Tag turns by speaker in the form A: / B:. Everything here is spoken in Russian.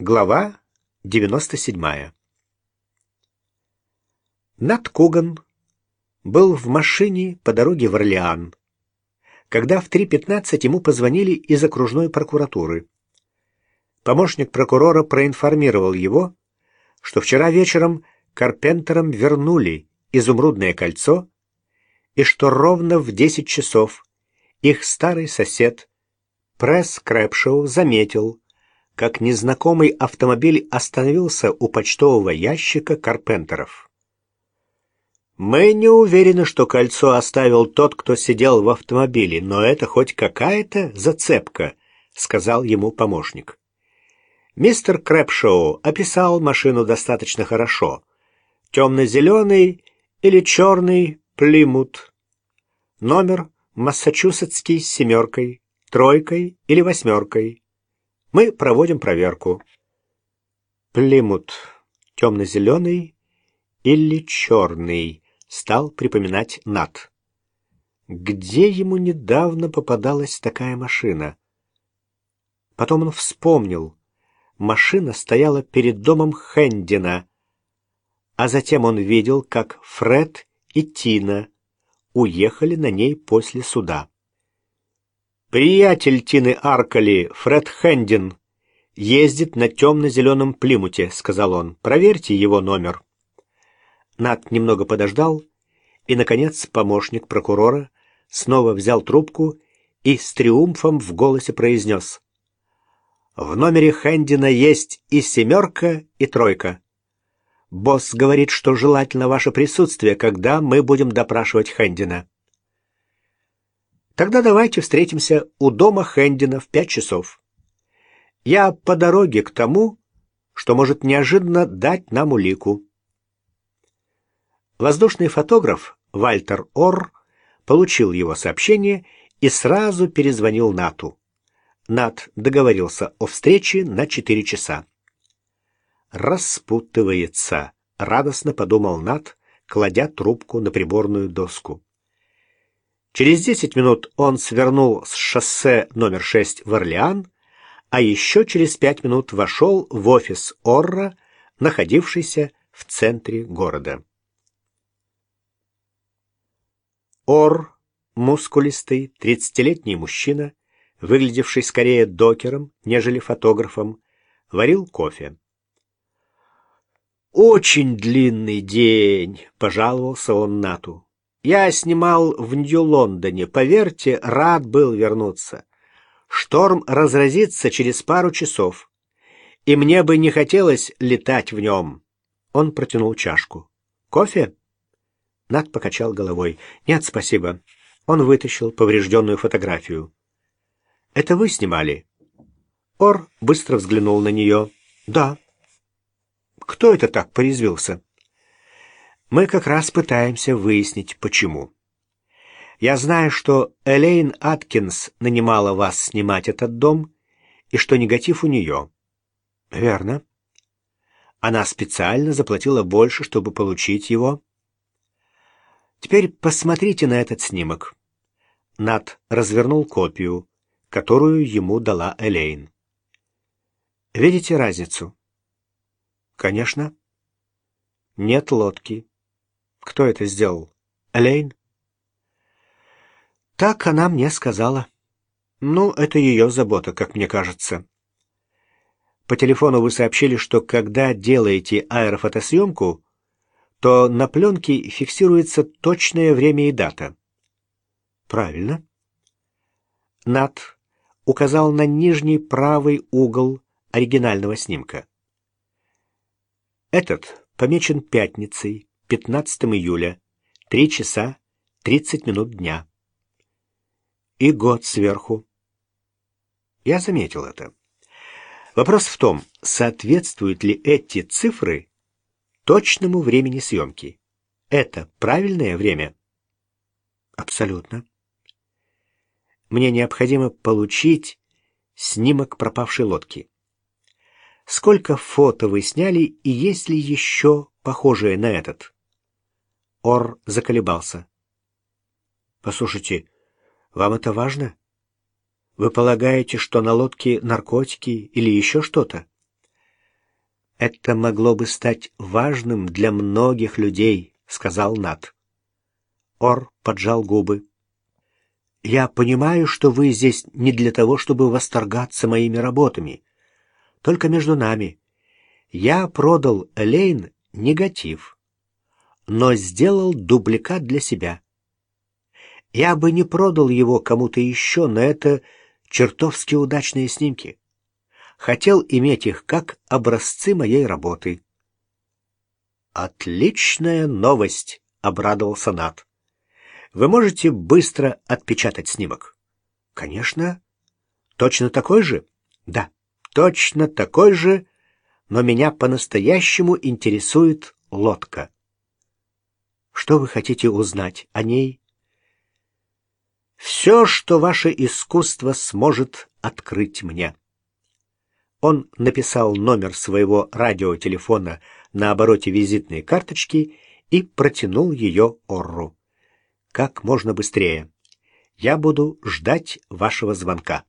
A: Глава 97 Нат Коган был в машине по дороге в Орлеан, когда в 3.15 ему позвонили из окружной прокуратуры. Помощник прокурора проинформировал его, что вчера вечером Карпентерам вернули изумрудное кольцо и что ровно в 10 часов их старый сосед Пресс Крэпшоу заметил, как незнакомый автомобиль остановился у почтового ящика Карпентеров. «Мы не уверены, что кольцо оставил тот, кто сидел в автомобиле, но это хоть какая-то зацепка», — сказал ему помощник. Мистер Крэпшоу описал машину достаточно хорошо. Темно-зеленый или черный Плимут. Номер Массачусетский с семеркой, тройкой или восьмеркой. Мы проводим проверку. Плимут. Темно-зеленый или черный, стал припоминать Нат. Где ему недавно попадалась такая машина? Потом он вспомнил. Машина стояла перед домом Хендина, а затем он видел, как Фред и Тина уехали на ней после суда. «Приятель Тины Аркали, Фред Хендин, ездит на темно-зеленом Плимуте», — сказал он. «Проверьте его номер». Нат немного подождал, и, наконец, помощник прокурора снова взял трубку и с триумфом в голосе произнес. «В номере Хендина есть и семерка, и тройка. Босс говорит, что желательно ваше присутствие, когда мы будем допрашивать Хендина». Тогда давайте встретимся у дома Хендина в пять часов. Я по дороге к тому, что может неожиданно дать нам улику. Воздушный фотограф Вальтер Орр получил его сообщение и сразу перезвонил Нату. Нат договорился о встрече на четыре часа. «Распутывается», — радостно подумал Нат, кладя трубку на приборную доску. Через 10 минут он свернул с шоссе номер 6 в Орлеан, а еще через 5 минут вошел в офис Орра, находившийся в центре города. Ор, мускулистый, тридцатилетний мужчина, выглядевший скорее докером, нежели фотографом, варил кофе. «Очень длинный день», — пожаловался он Нату. Я снимал в Нью-Лондоне. Поверьте, рад был вернуться. Шторм разразится через пару часов. И мне бы не хотелось летать в нем. Он протянул чашку. Кофе? Над покачал головой. Нет, спасибо. Он вытащил поврежденную фотографию. Это вы снимали? Ор быстро взглянул на нее. Да. Кто это так порезвился? Мы как раз пытаемся выяснить, почему. Я знаю, что Элейн Аткинс нанимала вас снимать этот дом, и что негатив у нее. Верно. Она специально заплатила больше, чтобы получить его. Теперь посмотрите на этот снимок. Нат развернул копию, которую ему дала Элейн. Видите разницу? Конечно. Нет лодки. Кто это сделал? Элейн? Так она мне сказала. Ну, это ее забота, как мне кажется. По телефону вы сообщили, что когда делаете аэрофотосъемку, то на пленке фиксируется точное время и дата. Правильно. Нат указал на нижний правый угол оригинального снимка. Этот помечен пятницей, 15 июля, 3 часа 30 минут дня. И год сверху. Я заметил это. Вопрос в том, соответствуют ли эти цифры точному времени съемки. Это правильное время? Абсолютно. Мне необходимо получить снимок пропавшей лодки. Сколько фото вы сняли и есть ли еще похожие на этот? Ор заколебался. «Послушайте, вам это важно? Вы полагаете, что на лодке наркотики или еще что-то?» Это могло бы стать важным для многих людей, сказал Нат. Ор поджал губы. Я понимаю, что вы здесь не для того, чтобы восторгаться моими работами. Только между нами. Я продал Элейн негатив, но сделал дубликат для себя. Я бы не продал его кому-то еще, но это чертовски удачные снимки. Хотел иметь их как образцы моей работы. «Отличная новость!» — обрадовался Нат. «Вы можете быстро отпечатать снимок?» «Конечно. Точно такой же?» «Да, точно такой же, но меня по-настоящему интересует лодка». «Что вы хотите узнать о ней?» все, что ваше искусство сможет открыть мне. Он написал номер своего радиотелефона на обороте визитной карточки и протянул ее Орру. Как можно быстрее. Я буду ждать вашего звонка.